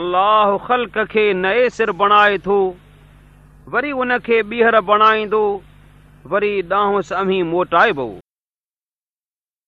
الله خلق کي نئي سر بڻائي ٿو. وري ان کي ٻيهر بڻائيندو وري ڏانهن سمي موٽائبو.